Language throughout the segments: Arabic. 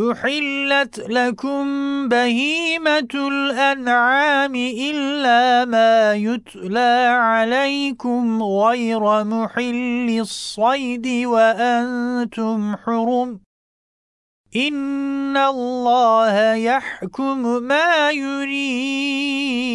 أحلت لكم بهيمة الأنعام إلا ما يتلى عليكم غير محل الصيد وأنتم حرم إن الله يحكم ما يريد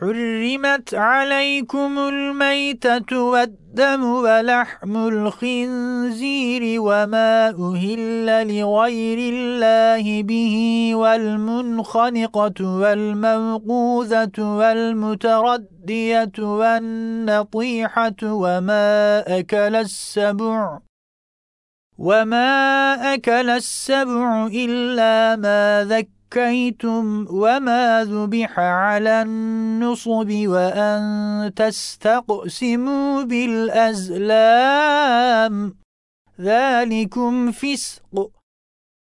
حرمت عليكم الميتة والدم ولحم الخنزير وما أهل لغير الله به والمنخنقة والموقوذة والمتردية والنطيحة وما أكل السبع وما أكل السبع إلا ما ذكيتم وما ذبح على النصب وأن تستقسموا بالأزلام. ذلكم فسق.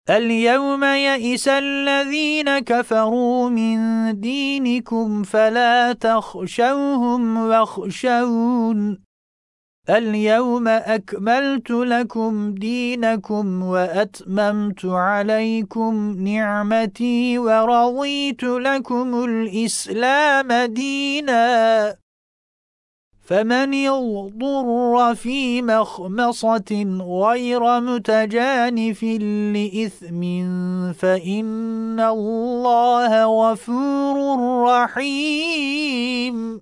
اليوم يئس الذين كفروا من دينكم فلا تخشوهم واخشون. اليوم أكملت لكم دينكم وأتممت عليكم نعمتي ورضيت لكم الإسلام دينا. فمن يضر في مخمصة غير متجانف لإثم فإن الله غفور رحيم.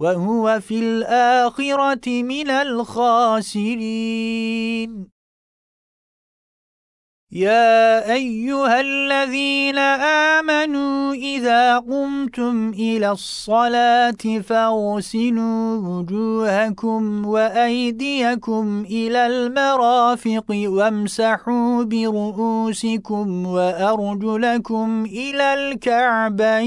وهو في الآخرة من الخاسرين. يا أيها الذين آمنوا إذا قمتم إلى الصلاة فاغسلوا وجوهكم وأيديكم إلى المرافق وامسحوا برؤوسكم وأرجلكم إلى الكعبين.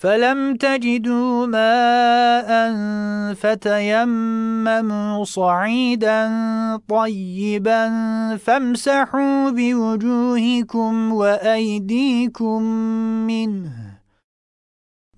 فلم تجدوا ماء فتيمموا صعيدا طيبا فامسحوا بوجوهكم وأيديكم منه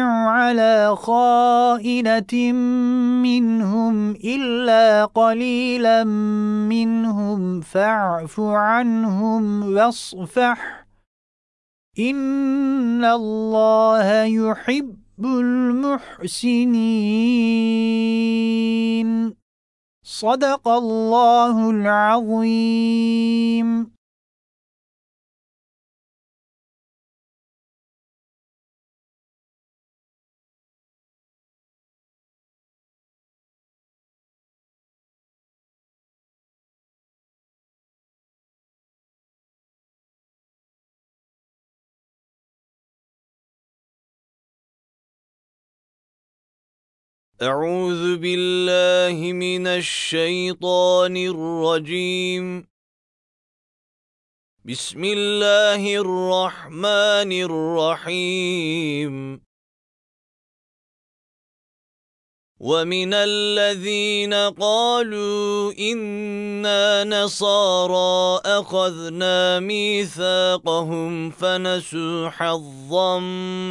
على خائنة منهم إلا قليلا منهم فاعف عنهم واصفح إن الله يحب المحسنين. صدق الله العظيم. أعوذ بالله من الشيطان الرجيم. بسم الله الرحمن الرحيم. ومن الذين قالوا إنا نصارى أخذنا ميثاقهم فنسوا حظا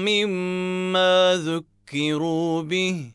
مما ذكروا به.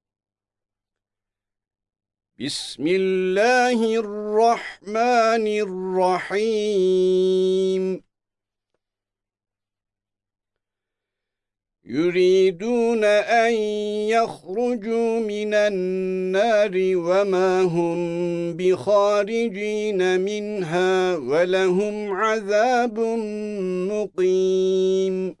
بسم الله الرحمن الرحيم. يريدون أن يخرجوا من النار وما هم بخارجين منها ولهم عذاب مقيم.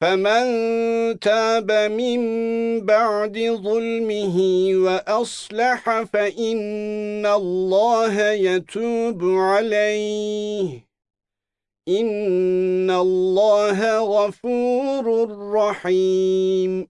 فمن تاب من بعد ظلمه وأصلح فإن الله يتوب عليه إن الله غفور رحيم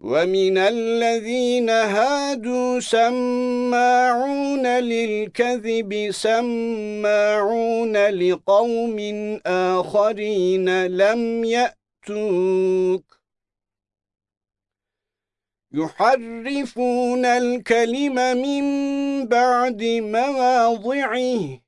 وَمِنَ الَّذِينَ هَادُوا سَمَّاعُونَ لِلْكَذِبِ سَمَّاعُونَ لِقَوْمٍ آخَرِينَ لَمْ يَأْتُوكَ يُحَرِّفُونَ الْكَلِمَ مِنْ بَعْدِ مَوَاضِعِهِ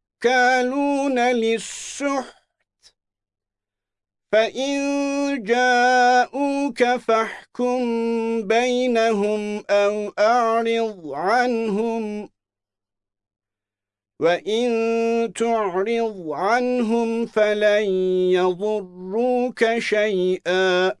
أَكَّالُونَ لِلسُّحْتِ. فَإِن جَاءُوكَ فَاحْكُم بَيْنَهُمْ أَوْ أَعْرِضْ عَنْهُمْ. وَإِن تُعْرِضْ عَنْهُمْ فَلَن يَضُرُّوكَ شَيْئًا.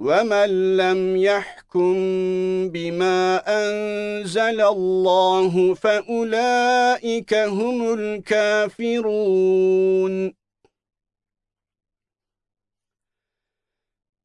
ومن لم يحكم بما أنزل الله فأولئك هم الكافرون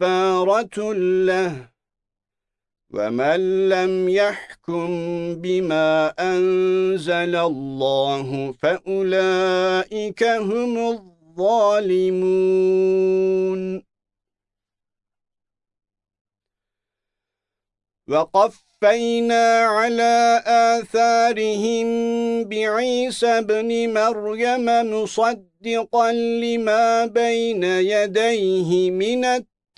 كفارة له ومن لم يحكم بما أنزل الله فأولئك هم الظالمون. وقفينا على آثارهم بعيسى بن مريم مصدقا لما بين يديه من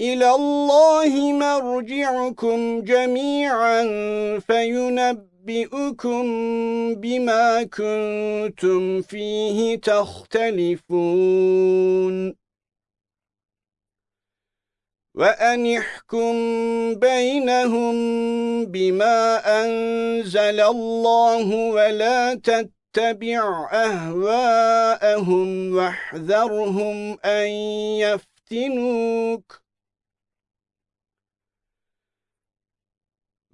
إلى الله مرجعكم جميعا فينبئكم بما كنتم فيه تختلفون. وأن احكم بينهم بما أنزل الله ولا تتبع أهواءهم واحذرهم أن يفتنوك.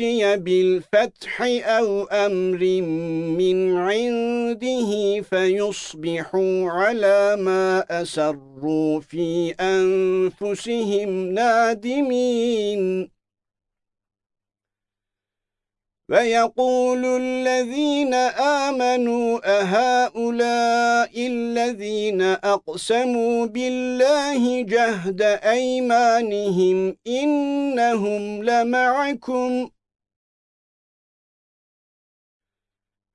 يأتي بالفتح أو أمر من عنده فيصبحوا على ما أسروا في أنفسهم نادمين وَيَقُولُ الَّذِينَ آمَنُوا أَهَؤُلَاءِ الَّذِينَ أَقْسَمُوا بِاللَّهِ جَهْدَ أَيْمَانِهِمْ إِنَّهُمْ لَمَعَكُمْ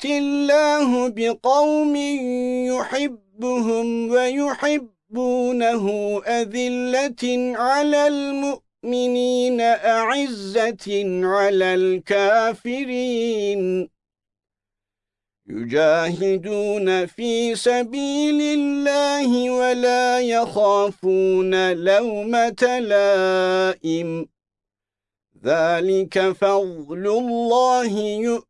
يَأْتِ اللَّهُ بِقَوْمٍ يُحِبُّهُمْ وَيُحِبُّونَهُ أَذِلَّةٍ عَلَى الْمُؤْمِنِينَ أَعِزَّةٍ عَلَى الْكَافِرِينَ يُجَاهِدُونَ فِي سَبِيلِ اللَّهِ وَلَا يَخَافُونَ لَوْمَةَ لَائِمٍ ذَلِكَ فَضْلُ اللَّهِ يُؤْتِيهِ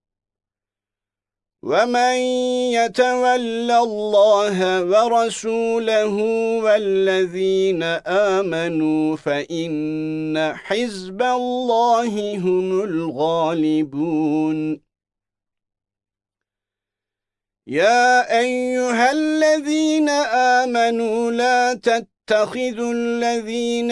وَمَن يَتَوَلَّ اللَّهَ وَرَسُولَهُ وَالَّذِينَ آمَنُوا فَإِنَّ حِزْبَ اللَّهِ هُمُ الْغَالِبُونَ يَا أَيُّهَا الَّذِينَ آمَنُوا لَا تَتَّخِذُوا الَّذِينَ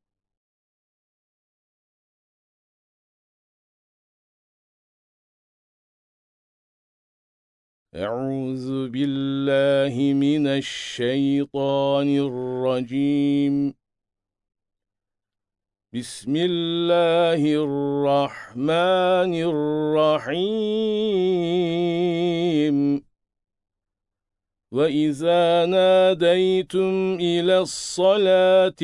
أعوذ بالله من الشيطان الرجيم. بسم الله الرحمن الرحيم. وإذا ناديتم إلى الصلاة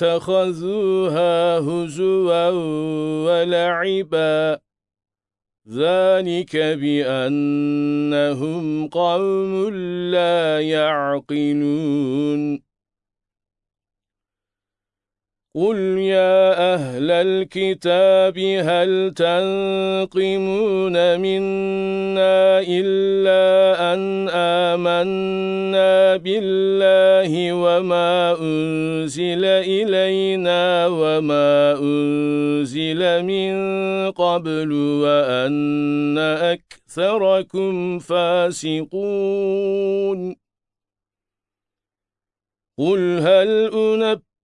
اتخذوها هزوا ولعبا. ذلك بأنهم قوم لا يعقلون. قُلْ يَا أَهْلَ الْكِتَابِ هَلْ تَنقِمُونَ مِنَّا إِلَّا أَنْ آمَنَّا بِاللَّهِ وَمَا أُنْزِلَ إِلَيْنَا وَمَا أُنْزِلَ مِنْ قَبْلُ وَأَنَّ أَكْثَرَكُمْ فَاسِقُونَ قُلْ هَلْ أُنَبِّئُكُمْ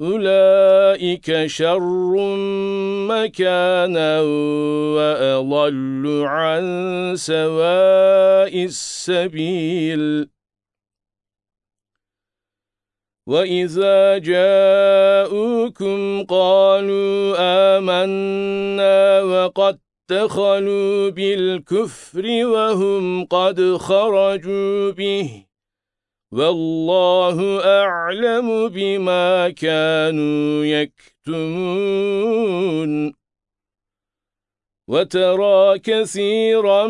أولئك شر مكانا وأضل عن سواء السبيل. وَإِذَا جَاءُوكُمْ قَالُوا آمَنَّا وَقَدْ دَخَلُوا بِالْكُفْرِ وَهُمْ قَدْ خَرَجُوا بِهِ. والله أعلم بما كانوا يكتمون. وترى كثيرا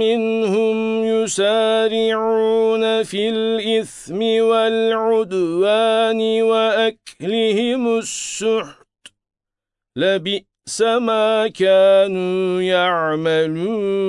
منهم يسارعون في الإثم والعدوان وأكلهم السحت. لبئس ما كانوا يعملون.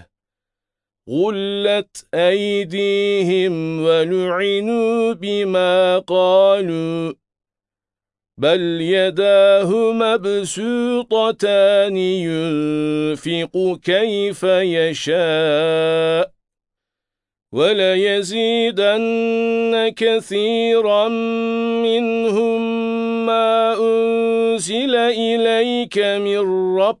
غلت أيديهم ولعنوا بما قالوا بل يداه مبسوطتان ينفق كيف يشاء وليزيدن كثيرا منهم ما أنزل إليك من رب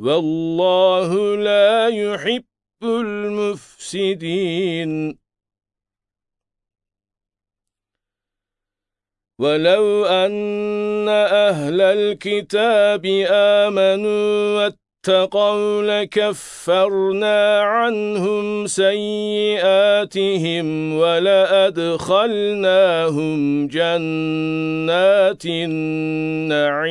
والله لا يحب المفسدين. ولو أن أهل الكتاب آمنوا اتقوا لكفرنا عنهم سيئاتهم ولأدخلناهم جنات النعيم.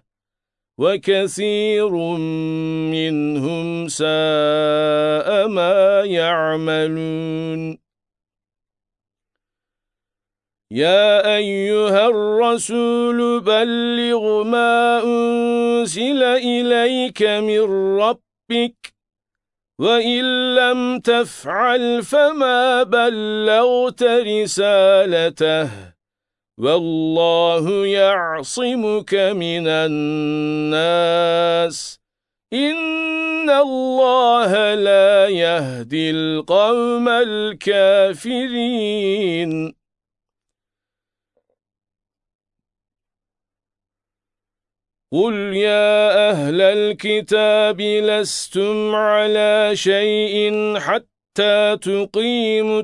وكثير منهم ساء ما يعملون. يا أيها الرسول بلغ ما أنزل إليك من ربك وإن لم تفعل فما بلغت رسالته. والله يعصمك من الناس. إن الله لا يهدي القوم الكافرين. قُلْ يَا أَهْلَ الْكِتَابِ لَسْتُمْ عَلَى شَيْءٍ حَتَّى تُقِيمُوا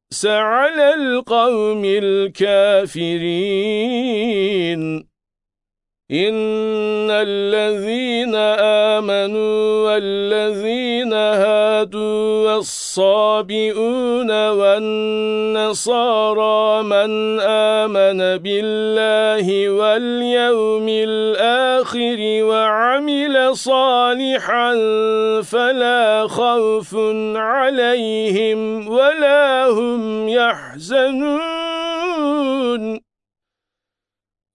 تأس على القوم الكافرين. إِنَّ الَّذِينَ آمَنُوا وَالَّذِينَ هَادُوا وَالصَّابِئُونَ وَالنَّصَارَى مَنْ آمَنَ بِاللَّهِ وَالْيَوْمِ الْآخِرِ وَعَمِلَ صَالِحًا فَلَا خَوْفٌ عَلَيْهِمْ وَلَا هُمْ يَحْزَنُونَ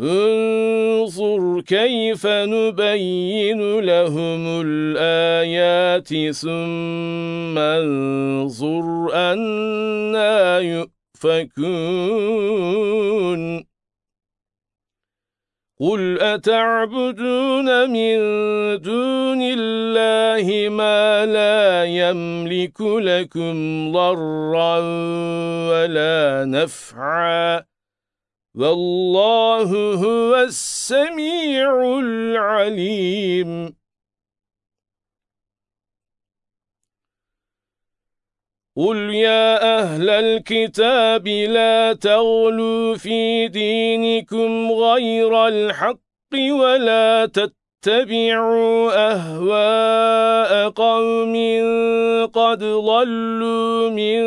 انظر كيف نبين لهم الآيات ثم انظر أنا يؤفكون. قل أتعبدون من دون الله ما لا يملك لكم ضرا ولا نفعا. والله هو السميع العليم. قل يا أهل الكتاب لا تغلوا في دينكم غير الحق ولا تتبعوا اتبعوا أهواء قوم قد ضلوا من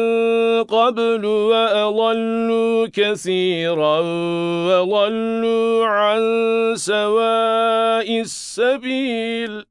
قبل وأضلوا كثيرا وضلوا عن سواء السبيل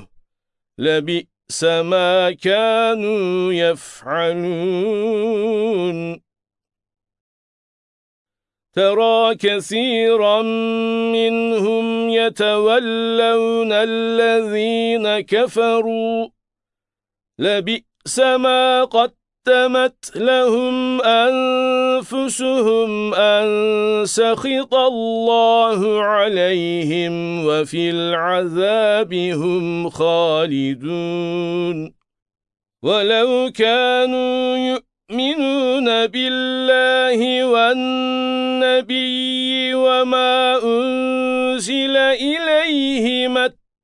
لبئس ما كانوا يفعلون. ترى كثيرا منهم يتولون الذين كفروا. لبئس ما قد قدمت لهم أنفسهم أن سخط الله عليهم وفي العذاب هم خالدون. ولو كانوا يؤمنون بالله والنبي وما أنزل إليه مت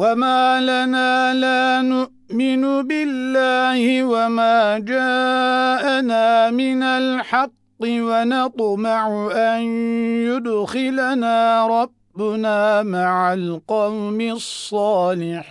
وَمَا لَنَا لَا نُؤْمِنُ بِاللَّهِ وَمَا جَاءَنَا مِنَ الْحَقِّ وَنَطْمَعُ أَن يُدْخِلَنَا رَبُّنَا مَعَ الْقَوْمِ الصَّالِحِينَ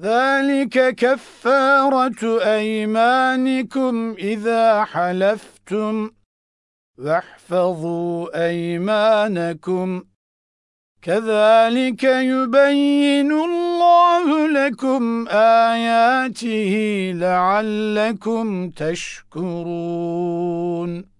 ذَلِكَ كَفَّارَةُ أَيْمَانِكُمْ إِذَا حَلَفْتُمْ. وَاحْفَظُوا أَيْمَانَكُمْ. كَذَلِكَ يُبَيِّنُ اللَّهُ لَكُمْ آيَاتِهِ لَعَلَّكُمْ تَشْكُرُونَ.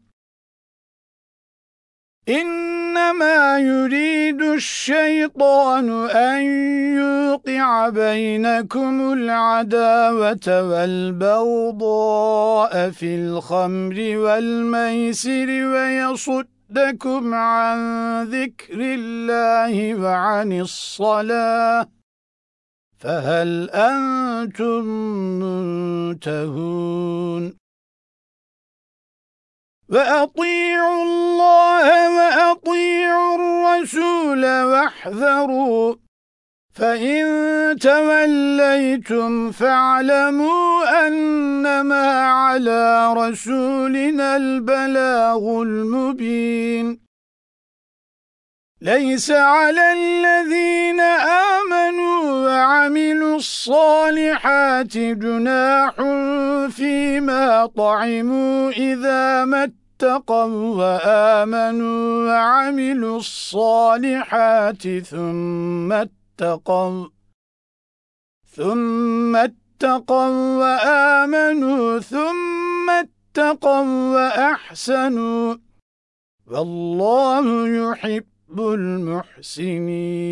إِنَّمَا يُرِيدُ الشَّيْطَانُ أَن يُوقِعَ بَيْنَكُمُ الْعَدَاوَةَ وَالْبَغْضَاءَ فِي الْخَمْرِ وَالْمَيْسِرِ وَيَصُدَّكُمْ عَن ذِكْرِ اللَّهِ وَعَنِ الصَّلَاةِ فَهَلْ أَنْتُمْ مُنْتَهُونَ؟ وَأَطِيعُوا اللَّهَ وَأَطِيعُوا الرَّسُولَ وَاحْذَرُوا. فَإِن تَوَلَّيْتُمْ فَاعْلَمُوا أَنَّمَا عَلَى رَسُولِنَا الْبَلَاغُ الْمُبِينُ. لَيْسَ عَلَى الَّذِينَ آمَنُوا وَعَمِلُوا الصَّالِحَاتِ جُنَاحٌ فِيمَا طَعِمُوا إِذَا مَتَّ اتقوا وآمنوا وعملوا الصالحات ثم اتقوا ثم اتقوا وآمنوا ثم اتقوا وأحسنوا. والله يحب المحسنين.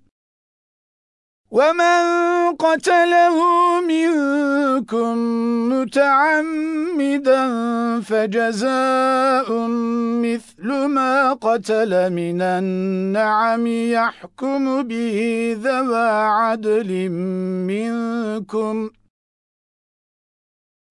ومن قتله منكم متعمدا فجزاء مثل ما قتل من النعم يحكم به ذوى عدل منكم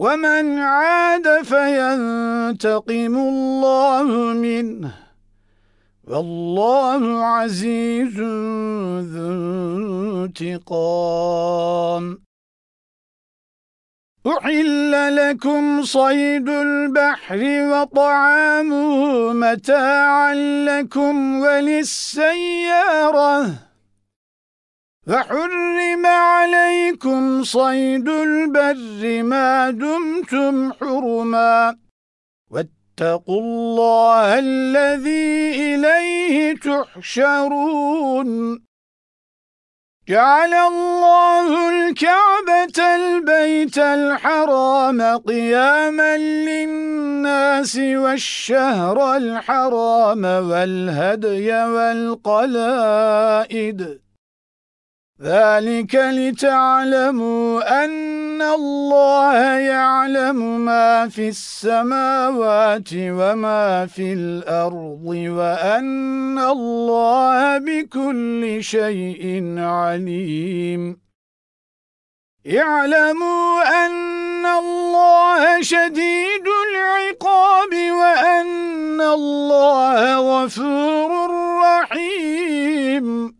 ومن عاد فينتقم الله منه. والله عزيز ذو انتقام. أحل لكم صيد البحر وطعامه متاعا لكم وللسيارة. فحرم عليكم صيد البر ما دمتم حرما. واتقوا الله الذي إليه تحشرون. جعل الله الكعبة البيت الحرام قياما للناس والشهر الحرام والهدي والقلائد. ذلك لتعلموا أن الله يعلم ما في السماوات وما في الأرض وأن الله بكل شيء عليم. اعلموا أن الله شديد العقاب وأن الله غفور رحيم.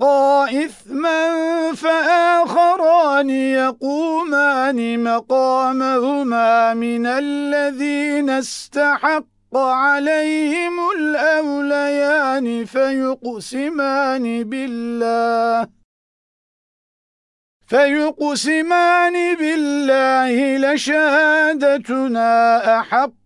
إثما فآخران يقومان مقامهما من الذين استحق عليهم الأوليان فيقسمان بالله فيقسمان بالله لشهادتنا أحق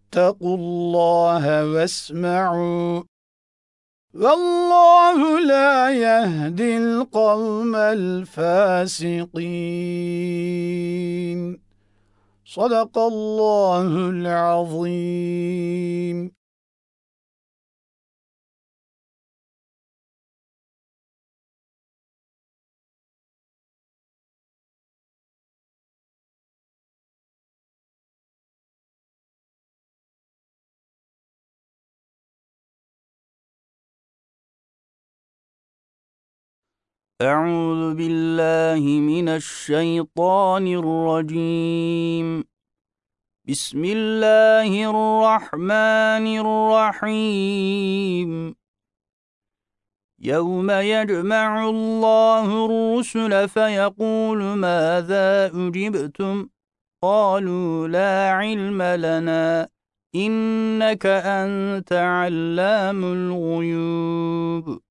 واتقوا الله واسمعوا. والله لا يهدي القوم الفاسقين. صدق الله العظيم. أعوذ بالله من الشيطان الرجيم. بسم الله الرحمن الرحيم. يوم يجمع الله الرسل فيقول ماذا أجبتم؟ قالوا لا علم لنا إنك أنت علام الغيوب.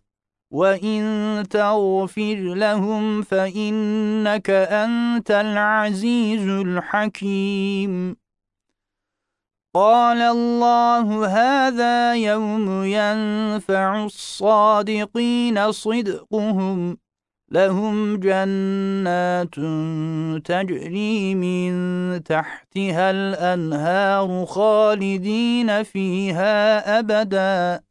وإن تغفر لهم فإنك أنت العزيز الحكيم. قال الله هذا يوم ينفع الصادقين صدقهم لهم جنات تجري من تحتها الأنهار خالدين فيها أبداً.